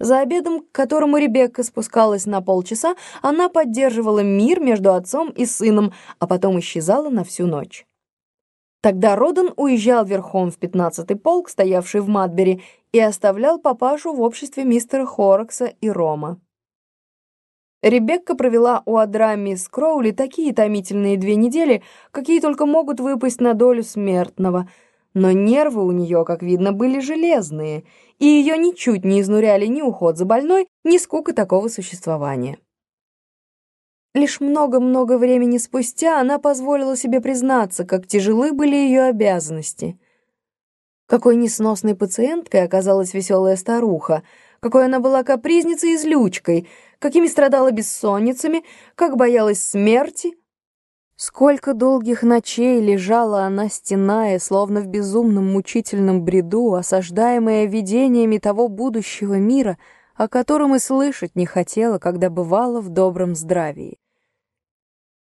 За обедом, к которому Ребекка спускалась на полчаса, она поддерживала мир между отцом и сыном, а потом исчезала на всю ночь. Тогда Родан уезжал верхом в пятнадцатый полк, стоявший в Матбери, и оставлял папашу в обществе мистера Хорокса и Рома. Ребекка провела у адра мисс Кроули такие томительные две недели, какие только могут выпасть на долю смертного — но нервы у нее, как видно, были железные, и ее ничуть не изнуряли ни уход за больной, ни скука такого существования. Лишь много-много времени спустя она позволила себе признаться, как тяжелы были ее обязанности. Какой несносной пациенткой оказалась веселая старуха, какой она была капризницей и злючкой, какими страдала бессонницами, как боялась смерти — Сколько долгих ночей лежала она, стеная, словно в безумном мучительном бреду, осаждаемая видениями того будущего мира, о котором и слышать не хотела, когда бывала в добром здравии.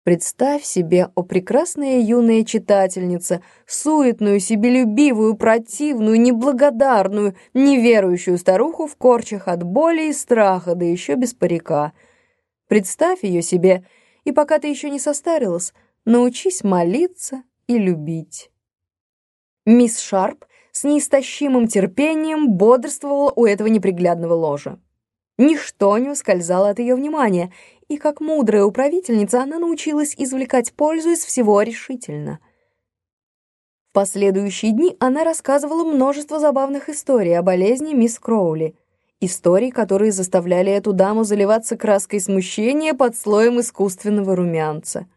Представь себе, о прекрасная юная читательница, суетную, себелюбивую, противную, неблагодарную, неверующую старуху в корчах от боли и страха, да еще без парика. Представь ее себе — и пока ты еще не состарилась, научись молиться и любить. Мисс Шарп с неистощимым терпением бодрствовала у этого неприглядного ложа. Ничто не ускользало от ее внимания, и как мудрая управительница она научилась извлекать пользу из всего решительно. В последующие дни она рассказывала множество забавных историй о болезни мисс Кроули — Истории, которые заставляли эту даму заливаться краской смущения под слоем искусственного румянца.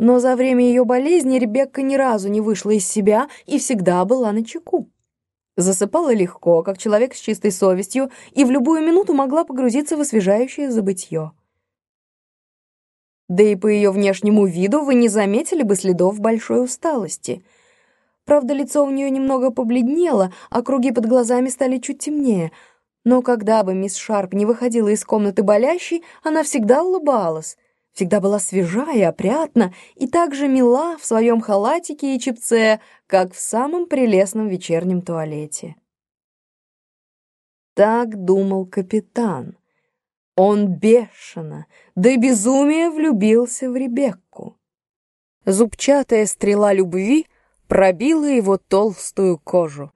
Но за время ее болезни Ребекка ни разу не вышла из себя и всегда была на чеку. Засыпала легко, как человек с чистой совестью, и в любую минуту могла погрузиться в освежающее забытье. Да и по ее внешнему виду вы не заметили бы следов большой усталости. Правда, лицо у нее немного побледнело, а круги под глазами стали чуть темнее — но когда бы мисс Шарп не выходила из комнаты болящей, она всегда улыбалась, всегда была свежа и опрятна, и так же мила в своем халатике и чепце, как в самом прелестном вечернем туалете. Так думал капитан. Он бешено, до безумия влюбился в Ребекку. Зубчатая стрела любви пробила его толстую кожу.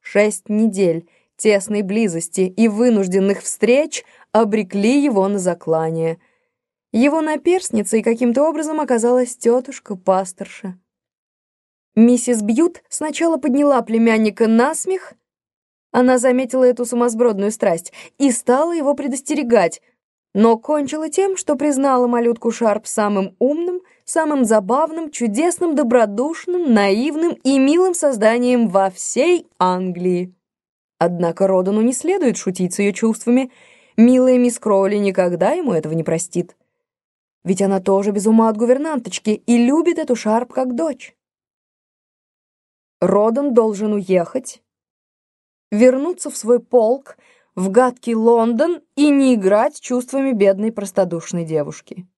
Шесть недель — тесной близости и вынужденных встреч обрекли его на заклание. Его наперсницей каким-то образом оказалась тетушка-пасторша. Миссис Бьют сначала подняла племянника на смех, она заметила эту сумасбродную страсть и стала его предостерегать, но кончила тем, что признала малютку Шарп самым умным, самым забавным, чудесным, добродушным, наивным и милым созданием во всей Англии. Однако Родану не следует шутить с ее чувствами. Милая мисс Кроули никогда ему этого не простит. Ведь она тоже без ума от гувернанточки и любит эту Шарп как дочь. Родан должен уехать, вернуться в свой полк, в гадкий Лондон и не играть чувствами бедной простодушной девушки.